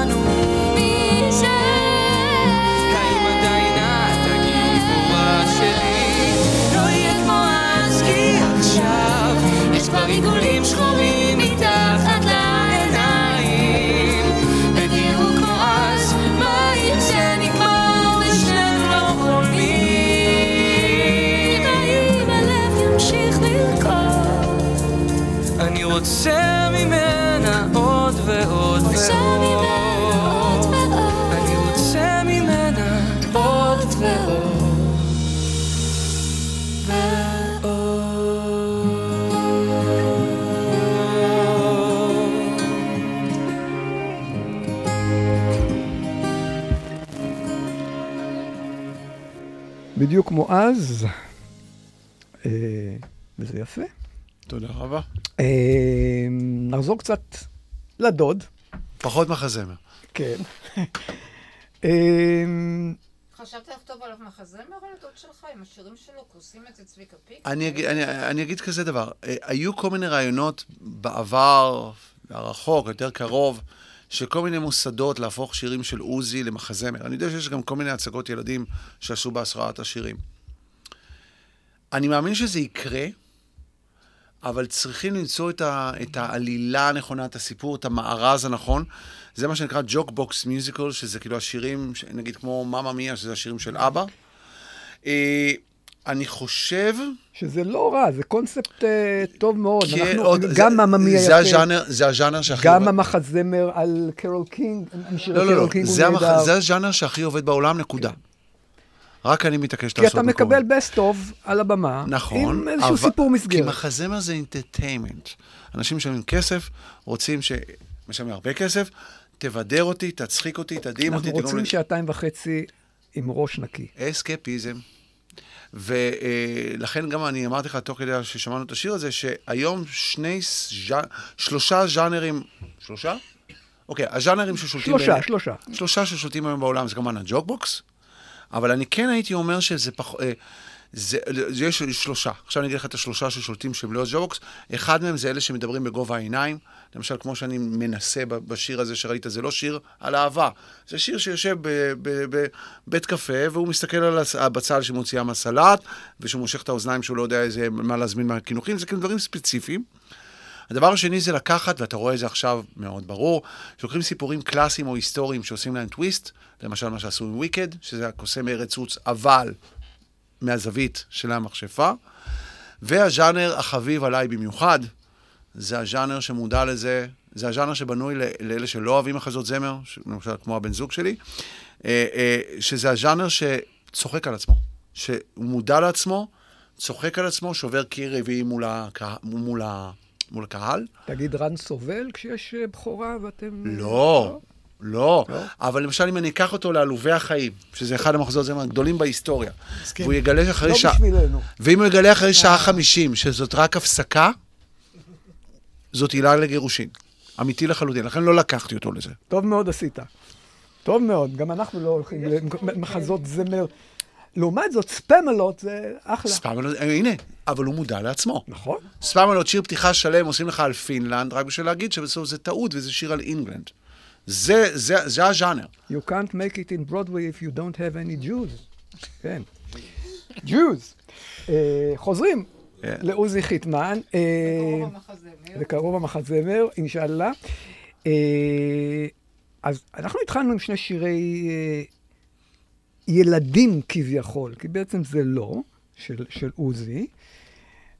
בדיוק כמו אז, אה, וזה יפה. תודה רבה. אה, נחזור קצת לדוד. פחות מחזמר. כן. אה, חשבת לכתוב עליו מחזמר על הדוד שלך עם השירים שלו, כוסים את זה צביקה פיק? אני, אגיד- אני, אני אגיד כזה דבר, אה, היו כל מיני רעיונות בעבר, הרחוק, יותר קרוב, של כל מיני מוסדות להפוך שירים של עוזי למחזמר. אני יודע שיש גם כל מיני הצגות ילדים שעשו בהשראת השירים. אני מאמין שזה יקרה, אבל צריכים למצוא את, ה, את העלילה הנכונה, את הסיפור, את המארז הנכון. זה מה שנקרא jukebox musical, שזה כאילו השירים, נגיד כמו מאמא מיה, שזה השירים של אבא. אה, אני חושב... שזה לא רע, זה קונספט אה, טוב מאוד. כי אנחנו, עוד- גם זה- מאמא מיה זה יפה, הז'אנר, זה הז'אנר שהכי... גם עובד. המחזמר על קרול קינג, משיר לא, לא, קרול לא, קינג זה, המח... זה הז'אנר שהכי עובד בעולם, נקודה. רק אני מתעקש כי לעשות אתה מקורי. מקבל best of על הבמה, נכון. עם איזשהו אבל- סיפור כי מסגרת. מחזמר זה אינטרטיימנט. אנשים משלמים כסף, רוצים ש... משלמים הרבה כסף, תבדר אותי, תצחיק אותי, תדהים אותי. אנחנו רוצים שעתיים וחצי עם ראש נקי. אסקפיזם. ולכן גם אני אמרתי לך תוך כדי ששמענו את השיר הזה, שהיום שני, שלושה ז'אנרים, שלושה? אוקיי, הז'אנרים ששולטים... שלושה, בעיני- שלושה. שלושה ששולטים היום בעולם זה כמובן הג'וקבוקס, אבל אני כן הייתי אומר שזה פחות... זה, זה יש שלושה. עכשיו אני אגיד לך את השלושה ששולטים שהם לא ג'וקס. אחד מהם זה אלה שמדברים בגובה העיניים. למשל, כמו שאני מנסה בשיר הזה שראית, זה לא שיר על אהבה. זה שיר שיושב בבית קפה, והוא מסתכל על הבצל שמוציאה מהסלט, ושהוא מושך את האוזניים שהוא לא יודע איזה, מה להזמין מהקינוחים, זה כאילו דברים ספציפיים. הדבר השני זה לקחת, ואתה רואה את זה עכשיו מאוד ברור, שלוקחים סיפורים קלאסיים או היסטוריים שעושים להם טוויסט, למשל מה שעשו עם וויקד, שזה הקוסם מארץ עוץ, אבל מהזווית של המכשפה, והז'אנר החביב עליי במיוחד, זה הז'אנר שמודע לזה, זה הז'אנר שבנוי לאלה שלא אוהבים מחזות זמר, למשל כמו הבן זוג שלי, אה, אה, שזה הז'אנר שצוחק על עצמו, שהוא מודע לעצמו, צוחק על עצמו, שובר קיר רביעי מול, הקה, מול, ה, מול הקהל. תגיד, רן סובל כשיש אה, בכורה ואתם... לא, לא. אבל למשל, אם אני אקח אותו לעלובי החיים, שזה אחד המחזות זמר הגדולים בהיסטוריה. והוא יגלה אחרי לא שעה... בשבילנו. ואם הוא יגלה אחרי שעה חמישים שזאת רק הפסקה, זאת עילה לגירושין. אמיתי לחלוטין, לכן לא לקחתי אותו לזה. טוב מאוד עשית. טוב מאוד, גם אנחנו לא הולכים למחזות זמר. לעומת זאת, ספמלות זה אחלה. ספמלות, אה, הנה, אבל הוא מודע לעצמו. נכון. ספמלות, שיר פתיחה שלם, עושים לך על פינלנד, רק בשביל להגיד שבסוף זה טעות וזה שיר על אינגלנד. זה, זה, זה הז'אנר. You can't make it in Broadway if you don't have any Jews. כן. Jews. אה, חוזרים. לעוזי חיטמן. אה, בקרוב המחזמר, אינשאללה. אה, אז אנחנו התחלנו עם שני שירי אה, ילדים כביכול, כי בעצם זה לא, של, עוזי.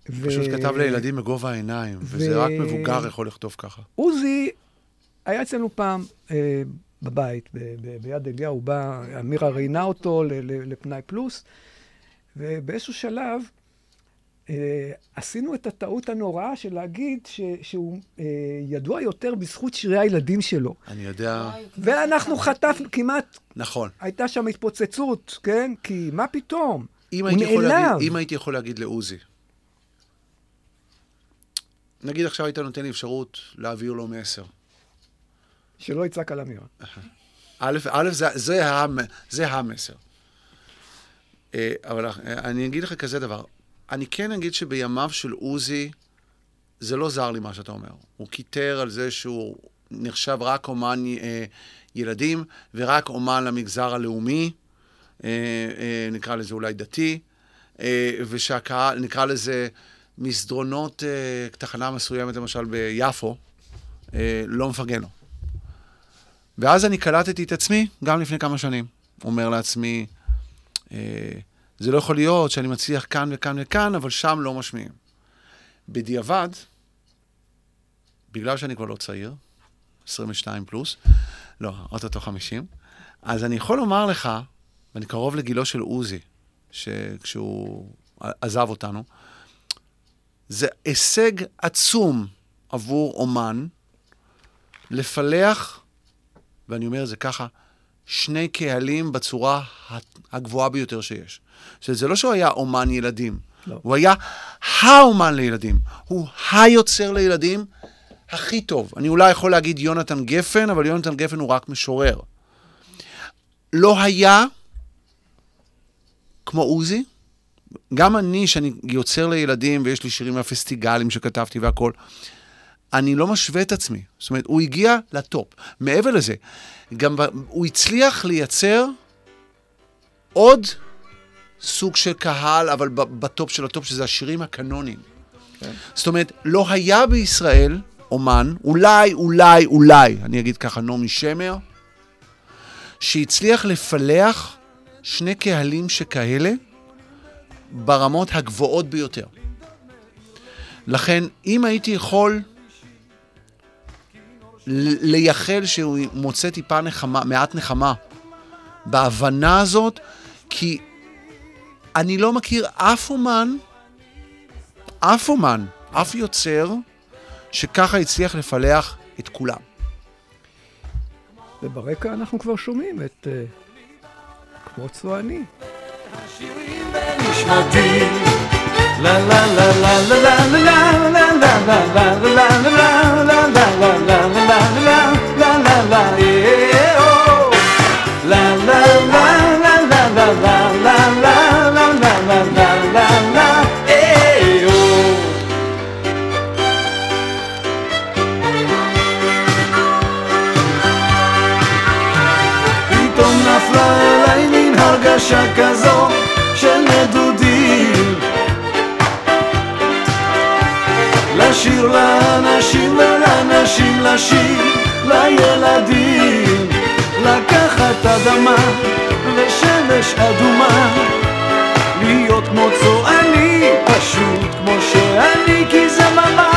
ו- פשוט כתב לילדים בגובה העיניים, וזה רק מבוגר יכול לכתוב ככה. עוזי היה אצלנו פעם אה, בבית, ב- ב- ביד אליהו, הוא בא, אמירה ראיינה אותו לפנאי פלוס, ובאיזשהו שלב אה, עשינו את הטעות הנוראה של להגיד ש, שהוא אה, ידוע יותר בזכות שירי הילדים שלו. אני יודע, ואנחנו חטפנו, כמעט נכון. הייתה שם התפוצצות, כן? כי מה פתאום? אם הוא הייתי, יכול נעלב. להגיד, אם הייתי יכול להגיד לעוזי, נגיד עכשיו היית נותן לי אפשרות להעביר לו מסר. שלא יצעק על אמירה. א', א', זה, זה, המ, זה המסר. אה, אבל אה, אני אגיד לך כזה דבר, אני כן אגיד שבימיו של עוזי, זה לא זר לי מה שאתה אומר. הוא קיטר על זה שהוא נחשב רק אומן אה, ילדים, ורק אומן למגזר הלאומי, אה, אה, נקרא לזה אולי דתי, אה, ושהקהל, נקרא לזה מסדרונות אה, תחנה מסוימת, למשל ביפו, אה, לא מפרגן לו. ואז אני קלטתי את עצמי, גם לפני כמה שנים. אומר לעצמי, אה, זה לא יכול להיות שאני מצליח כאן וכאן וכאן, אבל שם לא משמיעים. בדיעבד, בגלל שאני כבר לא צעיר, 22 פלוס, לא, אוטוטו 50, אז אני יכול לומר לך, ואני קרוב לגילו של עוזי, שכשהוא עזב אותנו, זה הישג עצום עבור אומן לפלח ואני אומר את זה ככה, שני קהלים בצורה הגבוהה ביותר שיש. שזה לא שהוא היה אומן ילדים, לא. הוא היה האומן לילדים. הוא היוצר לילדים הכי טוב. אני אולי יכול להגיד יונתן גפן, אבל יונתן גפן הוא רק משורר. לא היה כמו עוזי, גם אני, שאני יוצר לילדים ויש לי שירים מהפסטיגלים שכתבתי והכול, אני לא משווה את עצמי. זאת אומרת, הוא הגיע לטופ. מעבר לזה, גם הוא הצליח לייצר עוד סוג של קהל, אבל בטופ של הטופ, שזה השירים הקנוניים. זאת אומרת, לא היה בישראל אומן, אולי, אולי, אולי, אני אגיד ככה, נעמי שמר, שהצליח לפלח שני קהלים שכאלה ברמות הגבוהות ביותר. לכן, אם הייתי יכול לייחל שהוא מוצא טיפה נחמה, מעט נחמה בהבנה הזאת, כי אני לא מכיר אף אומן, אף אומן, אף יוצר, שככה הצליח לפלח את כולם. וברקע אנחנו כבר שומעים את אה, כמו צועני. נשמתי לה לה לה לה לה לה לה לה לה לה לה לה לה לה לה לה לה לה הרגשה כזו של נדודים. לשיר לאנשים ולאנשים לשיר לילדים. לקחת אדמה ושמש אדומה. להיות כמו צועני פשוט כמו שאני כי זה ממש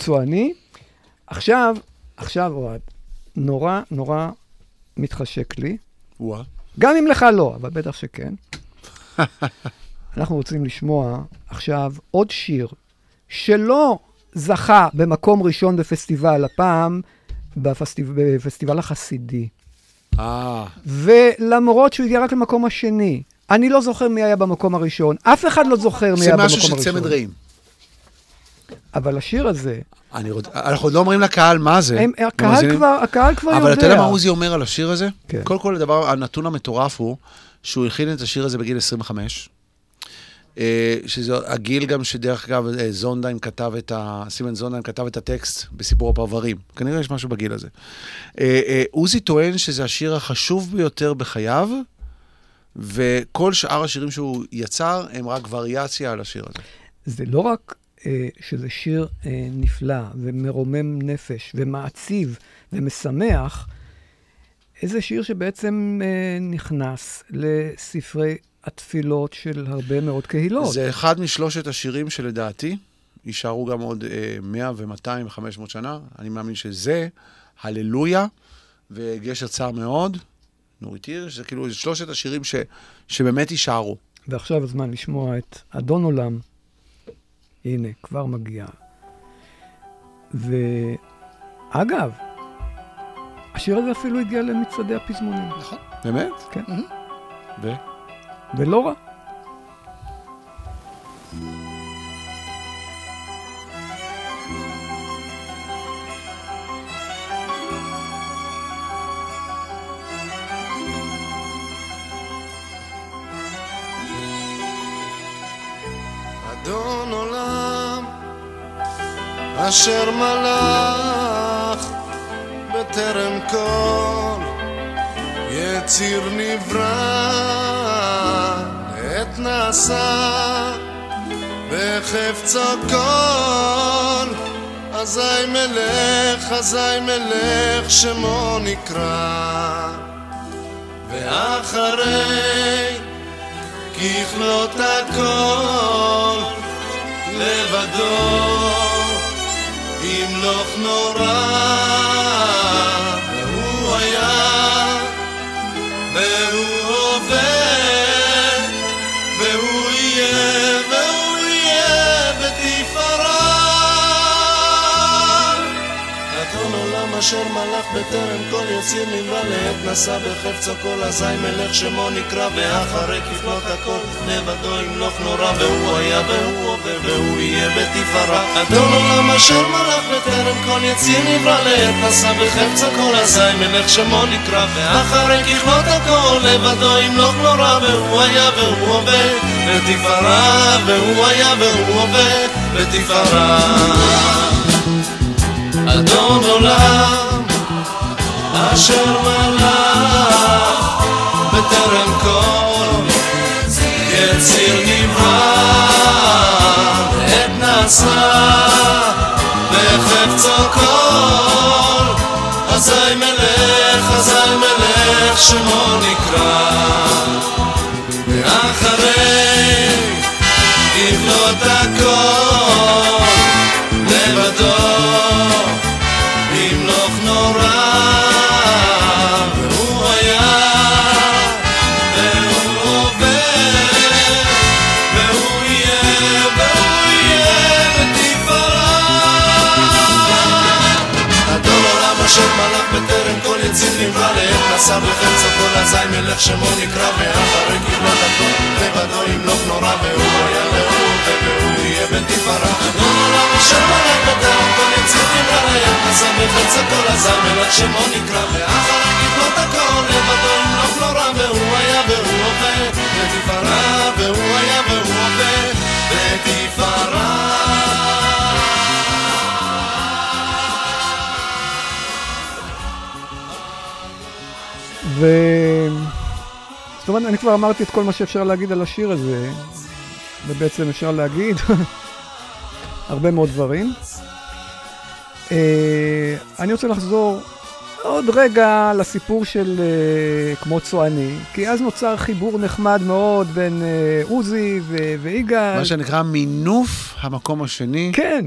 צועני. עכשיו, עכשיו אוהד, נורא נורא מתחשק לי. וואה. גם אם לך לא, אבל בטח שכן. אנחנו רוצים לשמוע עכשיו עוד שיר שלא זכה במקום ראשון בפסטיבל, הפעם בפסטיב... בפסטיבל החסידי. אה, ולמרות שהוא הגיע רק למקום השני, אני לא זוכר מי היה במקום הראשון, אף אחד לא זוכר מי זה היה במקום משהו הראשון. של צמד רעים. אבל השיר הזה, אני רוצ... אנחנו עוד לא אומרים לקהל מה זה. הם, הקהל, המאזינים. כבר, הקהל כבר יודע. אבל אתה יודע מה עוזי אומר על השיר הזה? כן. קודם כל, הדבר, הנתון המטורף הוא שהוא הכין את השיר הזה בגיל 25. אה, שזה הגיל גם שדרך אגב אה, זונדהיים כתב את ה... סימן זונדהיים כתב את הטקסט בסיפור הפרברים. כנראה יש משהו בגיל הזה. אה, עוזי טוען שזה השיר החשוב ביותר בחייו, וכל שאר השירים שהוא יצר הם רק וריאציה על השיר הזה. זה לא רק שזה שיר אה, נפלא ומרומם נפש ומעציב ומשמח, איזה שיר שבעצם אה, נכנס לספרי התפילות של הרבה מאוד קהילות. זה אחד משלושת השירים שלדעתי יישארו גם עוד אה, 100 ו-200 ו-500 שנה. אני מאמין שזה הללויה וגשר צר מאוד, נורית הירש, זה כאילו שלושת השירים ש, שבאמת יישארו. ועכשיו הזמן לשמוע את אדון עולם. הנה, כבר מגיע. ואגב, השיר הזה אפילו הגיע למצעדי הפזמונים. נכון. באמת? כן. ו? ולא רע. אדון עולם, אשר מלך בטרם כל יציר נברא, עת נעשה בחפצו כל, אזי מלך, אזי מלך שמו נקרא, ואחרי ככלות הכל לבדו ימלוך נורא הוא היה והוא עובר אשר מלך בטרם כל יציר נברא לעת נשא בחפצו כל אזי מלך שמו נקרא ואחרי ככלות הכל לבדו ימלוך נורא והוא היה והוא עובר והוא יהיה בתפארה. אדון עולם אשר מלך בטרם כל יציר נברא לעת נשא בחפצו כל אזי מלך שמו נקרא ואחרי ככלות הכל לבדו ימלוך נורא והוא היה והוא עובד בתפארה והוא היה והוא עובד בתפארה אדון עולם אשר מלך בטרם כל יציר נברא עת נשא בחפצו כל אזי מלך אזי מלך שמו נקרא. ואחרי כבלות הכל לבדו נשא בחפצו כל אזי מלך שמו נקרא ואחרי כבלות הכל לבדו ימלוך נורא והוא היה עובר והוא יהיה בתפארה עולם אשר מלך בטרם כל יציר נברא לעת נשא בחפצו כל אזי מלך שמו נקרא ואחרי כבלות הכל לבדו ימלוך נורא והוא היה והוא עובר בתפארה והוא היה והוא עובר בתפארה ו... זאת אומרת, אני כבר אמרתי את כל מה שאפשר להגיד על השיר הזה, ובעצם אפשר להגיד הרבה מאוד דברים. אה, אני רוצה לחזור עוד רגע לסיפור של אה, כמו צועני, כי אז נוצר חיבור נחמד מאוד בין אה, עוזי ויגאל. מה שנקרא מינוף המקום השני. כן.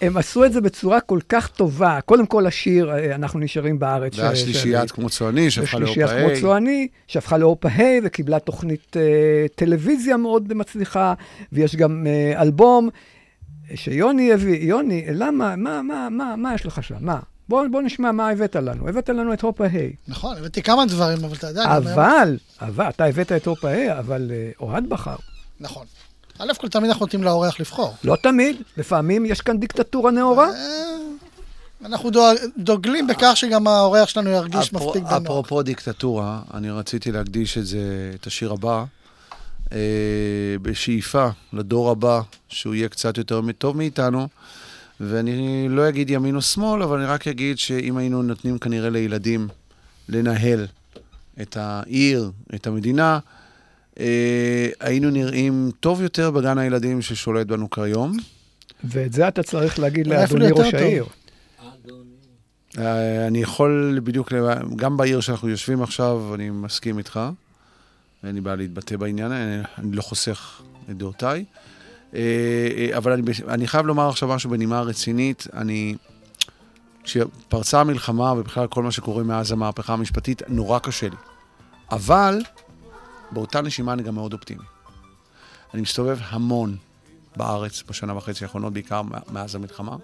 הם עשו את זה בצורה כל כך טובה. קודם כל השיר, אה, אנחנו נשארים בארץ. ש- והשלישיית של- כמו צועני, שהפכה לאורפה ושלישיית כמו צועני, שהפכה לאורפה ה' וקיבלה תוכנית אה, טלוויזיה מאוד מצליחה, ויש גם אה, אלבום שיוני הביא. יוני, למה, מה, מה, מה, מה יש לך שם? מה? בוא, בוא נשמע מה הבאת לנו. הבאת לנו את הופה ה'. נכון, הבאתי כמה דברים, אבל אתה יודע... אבל, אבל, אתה הבאת את הופה ה', אבל אה, אוהד בחר. נכון. א' כל תמיד אנחנו נותנים לאורח לבחור. לא תמיד, לפעמים יש כאן דיקטטורה נאורה. אנחנו דואג- דוגלים בכך שגם האורח שלנו ירגיש אפרו- מספיק בנוח. אפרופו דיקטטורה, אני רציתי להקדיש את זה, את השיר הבא, אה, בשאיפה לדור הבא, שהוא יהיה קצת יותר טוב מאיתנו, ואני לא אגיד ימין או שמאל, אבל אני רק אגיד שאם היינו נותנים כנראה לילדים לנהל את העיר, את המדינה, אה, היינו נראים טוב יותר בגן הילדים ששולט בנו כיום. ואת זה אתה צריך להגיד לאדוני ראש. העיר. אה, אני יכול בדיוק, גם בעיר שאנחנו יושבים עכשיו, אני מסכים איתך. אין לי בעיה להתבטא בעניין, אני, אני לא חוסך את דעותיי. אה, אה, אבל אני, אני חייב לומר עכשיו משהו בנימה רצינית. אני... כשפרצה המלחמה ובכלל כל מה שקורה מאז המהפכה המשפטית, נורא קשה לי. אבל באותה נשימה אני גם מאוד אופטימי. אני מסתובב המון בארץ בשנה וחצי האחרונות, בעיקר מאז המלחמה.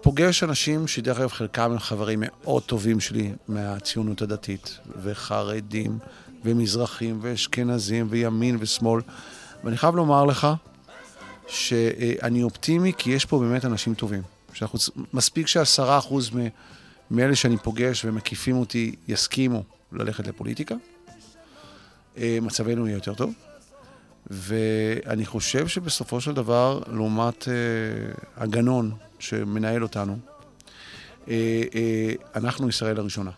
ופוגש אנשים שדרך אגב חלקם הם חברים מאוד טובים שלי מהציונות הדתית, וחרדים, ומזרחים, ואשכנזים, וימין ושמאל. ואני חייב לומר לך שאני אופטימי כי יש פה באמת אנשים טובים. שאנחנו, מספיק שעשרה אחוז מאלה שאני פוגש ומקיפים אותי יסכימו ללכת לפוליטיקה, אה, מצבנו יהיה יותר טוב. ואני חושב שבסופו של דבר, לעומת אה, הגנון שמנהל אותנו, אה, אה, אנחנו ישראל הראשונה.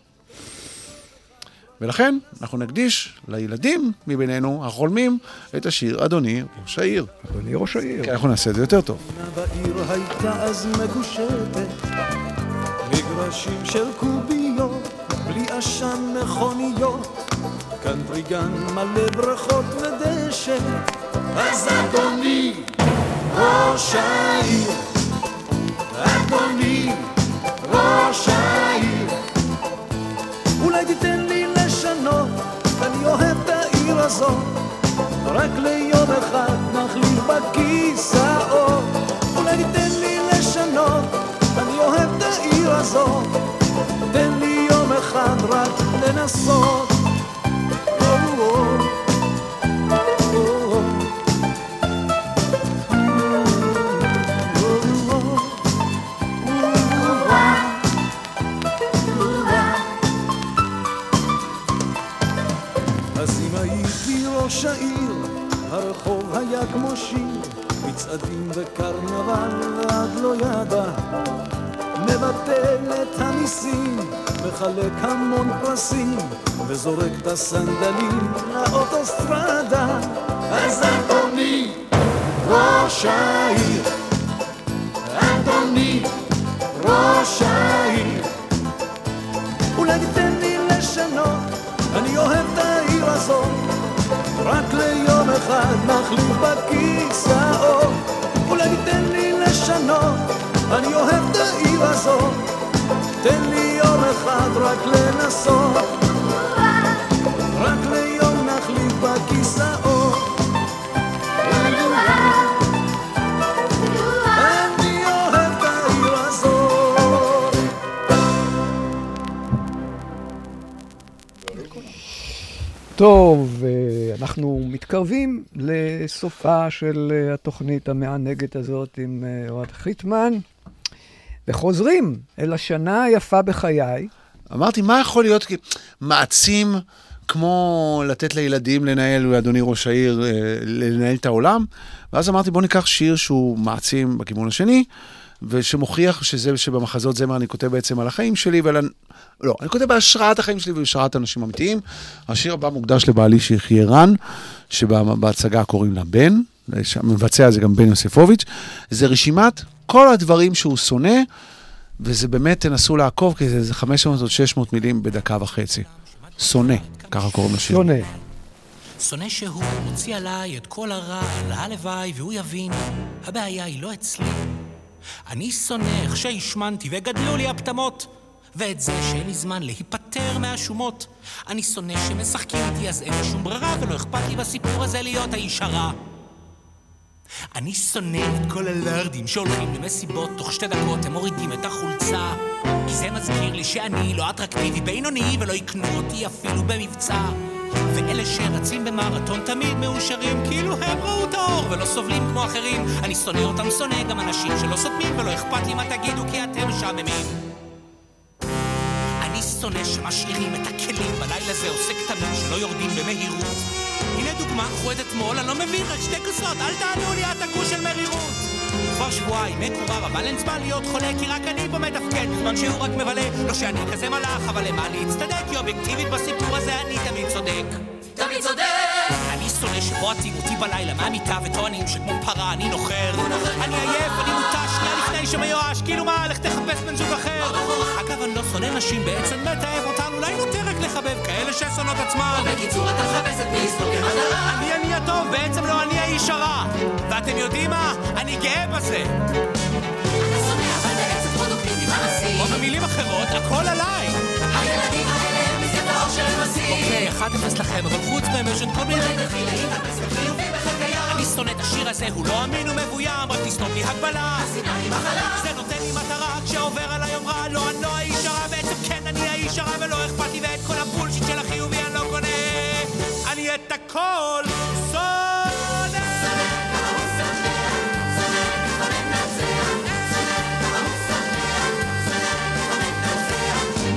ולכן אנחנו נקדיש לילדים מבינינו, החולמים, את השיר אדוני ראש העיר. אדוני ראש העיר. כי אנחנו נעשה את זה יותר טוב. בעיר הייתה אז מקושטת, מגרשים של קוביות, עשן מכוניות, קנטרי גן מלא בריכות ודשא, אז אדוני ראש העיר, אדוני ראש העיר, אולי תיתן לי לשנות, אני אוהב את העיר הזאת, רק ליום אחד מחליף בכיסאות, אולי תיתן לי לשנות, הזאת, תן לי יום אחד רק לנסות. כמו שיר, מצעדים וקרנבל עד לא ידע. מבטל את המיסים, מחלק המון פרסים, וזורק את הסנדלים לאוטוסטרדה. אז אדוני, ראש העיר, אדוני, ראש העיר, אולי תיתן לי לשנות, אני אוהב את העיר הזאת, רק ליום אחד נחליף בכיסאות, אני אוהב את העיר הזאת, תן לי יום אחד רק לנסות. טוב, אה, אנחנו מתקרבים לסופה של אה, התוכנית המענגת הזאת עם אה, אוהד חיטמן, וחוזרים אל השנה היפה בחיי. אמרתי, מה יכול להיות מעצים כמו לתת לילדים לנהל, אדוני ראש העיר, אה, לנהל את העולם? ואז אמרתי, בוא ניקח שיר שהוא מעצים בכיוון השני, ושמוכיח שזה שבמחזות זמר אני כותב בעצם על החיים שלי ועל... לא, אני כותב בהשראת החיים שלי ובהשראת אנשים אמיתיים. השיר הבא מוקדש לבעלי שיחיה רן, שבהצגה קוראים לה בן, המבצע זה גם בן יוספוביץ'. זה רשימת כל הדברים שהוא שונא. וזה באמת, תנסו לעקוב, כי זה, זה 500 או 600 מילים בדקה וחצי. שונא, ככה קוראים לשיר. שונא. שונא שהוא מוציא עליי את כל הרע, הלוואי והוא יבין, הבעיה היא לא אצלי. אני שונא איך שהשמנתי וגדלו לי הפטמות, ואת זה שאין לי זמן להיפטר מהשומות. אני שונא שמשחקים איתי אז אין לי שום ברירה, ולא אכפת לי בסיפור הזה להיות האיש הרע. אני שונא את כל הלרדים שהולכים למסיבות, תוך שתי דקות הם מורידים את החולצה. כי זה מזכיר לי שאני לא אטרקטיבי בינוני ולא יקנו אותי אפילו במבצע. ואלה שרצים במרתון תמיד מאושרים כאילו הם ראו את האור ולא סובלים כמו אחרים. אני שונא אותם, שונא גם אנשים שלא סותמים ולא אכפת לי מה תגידו כי אתם משעממים. אני שונא שמשאירים את הכלים בלילה זה עושה כתמים שלא יורדים במהירות. דוגמה, את אתמול, אני לא מבין, רק שתי כוסות, אל תענו לי, את הגוש של מרירות. כבר שבועיים מקורר, אבל אין זמן להיות חולה, כי רק אני פה מתפקד, בזמן שהוא רק מבלה. לא שאני כזה מלאך, אבל למה להצטדק? כי אובייקטיבית בסיפור הזה אני תמיד צודק. תמיד צודק! אני שונא שבועטים אותי בלילה מהמיטה וטוענים שכמו פרה אני נוחר. אני עייף, אני מותש, שמיואש, כאילו מה, לך תחפש בן זוג אחר. אגב, אני לא שונא נשים, בעצם מתעב אותן, אולי נותר רק לחבב כאלה ששונאות עצמן. בקיצור, אתה מחפש את מיסטוקר הנאה. אני אני הטוב, בעצם לא אני האיש הרע. ואתם יודעים מה? אני גאה בזה. אתה שונא, אבל בעצם פרודוקטיבי, מה נשים? או במילים אחרות, הכל עליי. הילדים האלה הם מזיית האור של המסים. אוקיי, 1-0 לכם, אבל חוץ מהם יש עוד כל מיני... אולי תתחיל להתאפס. אני שונא את השיר הזה, הוא לא אמין ומבוים, רק תסתום לי הגבלה. השנאה היא מחלה. זה נותן לי מטרה, כשעובר עליי יומרה, לא, אני לא האיש הרע, בעצם כן, אני האיש הרע, ולא אכפת לי, ואת כל הבולשיט של החיובי אני לא קונה. אני את הכל שונא.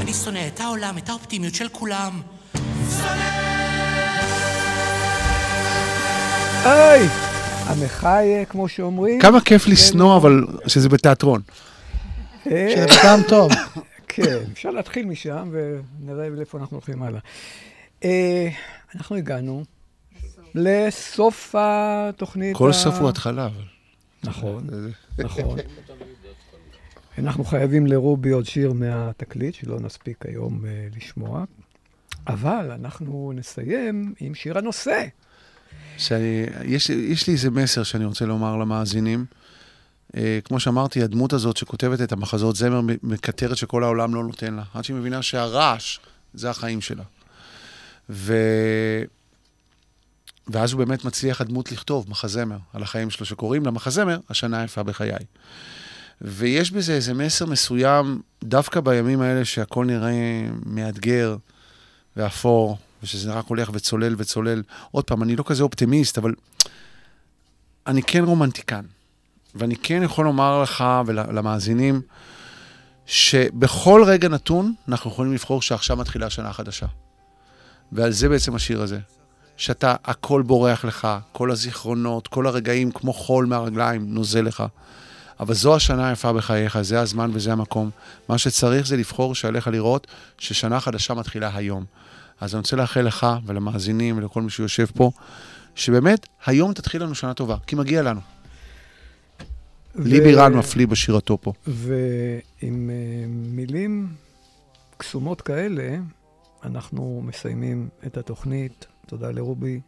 אני שונא את העולם, את האופטימיות של כולם. היי! המחי, כמו שאומרים. כמה כיף לשנוא, אבל שזה בתיאטרון. אה, שזה בטעם טוב. כן, אפשר להתחיל משם ונראה לאיפה אנחנו הולכים הלאה. אה, אנחנו הגענו לסוף התוכנית. כל סוף הוא התחלה, אבל. נכון, נכון. אנחנו חייבים לרובי עוד שיר מהתקליט, שלא נספיק היום אה, לשמוע, אבל אנחנו נסיים עם שיר הנושא. שאני, יש, לי איזה מסר שאני רוצה לומר למאזינים. אה, כמו שאמרתי, הדמות הזאת שכותבת את המחזות זמר מקטרת שכל העולם לא נותן לה. עד שהיא מבינה שהרעש זה החיים שלה. ו... ואז הוא באמת מצליח הדמות לכתוב מחזמר על החיים שלו, שקוראים לה מחזמר, השנה היפה בחיי. ויש בזה איזה מסר מסוים דווקא בימים האלה שהכל נראה מאתגר ואפור, ושזה רק הולך וצולל וצולל, עוד פעם, אני לא כזה אופטימיסט, אבל אני כן רומנטיקן. ואני כן יכול לומר לך ולמאזינים, שבכל רגע נתון אנחנו יכולים לבחור שעכשיו מתחילה שנה חדשה. ועל זה בעצם השיר הזה. שאתה, הכל בורח לך, כל הזיכרונות, כל הרגעים כמו חול מהרגליים נוזל לך. אבל זו השנה היפה בחייך, זה הזמן וזה המקום. מה שצריך זה לבחור שעליך לראות ששנה חדשה מתחילה היום. אז אני רוצה לאחל לך ולמאזינים ולכל מי שיושב פה, שבאמת היום תתחיל לנו שנה טובה, כי מגיע לנו. ו... ליבי רן מפליא בשירתו פה. ועם uh, מילים קסומות כאלה, אנחנו מסיימים את התוכנית. תודה לרובי,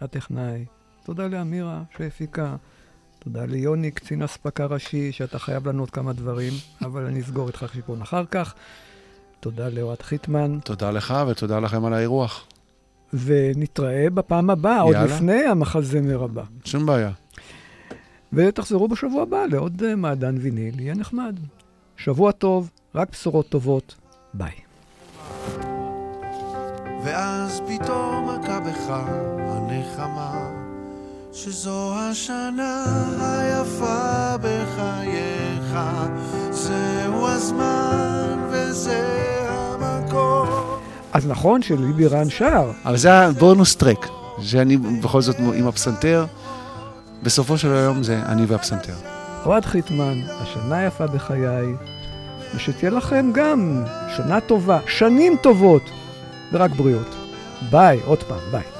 הטכנאי. תודה לאמירה שהפיקה. תודה ליוני, קצין אספקה ראשי, שאתה חייב לנו עוד כמה דברים, אבל אני אסגור איתך חשבון אחר כך. תודה לאוהד חיטמן. תודה לך ותודה לכם על האירוח. ונתראה בפעם הבאה, עוד לפני המחזמר הבא. שום בעיה. ותחזרו בשבוע הבא לעוד אה, מעדן ויניל, יהיה נחמד. שבוע טוב, רק בשורות טובות, ביי. ואז פתאום מכה בך הנחמה, שזו השנה היפה בחייך, זהו הזמן וזה המקום. אז נכון שליבי רן שר. אבל זה הבונוס טרק, שאני בכל זאת עם הפסנתר. בסופו של היום זה אני והפסנתר. אוהד חיטמן, השנה יפה בחיי, ושתהיה לכם גם שנה טובה, שנים טובות, ורק בריאות. ביי, עוד פעם, ביי.